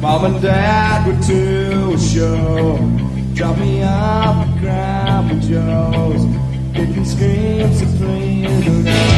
Mom and Dad were to a show. Drop me off at Grandpa Joe's. Picking screams to please the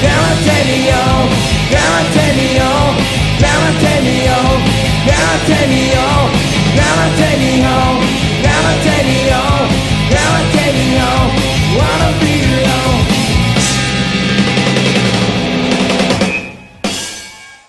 Garantenio, Garantenio, Garantenio, Garantenio.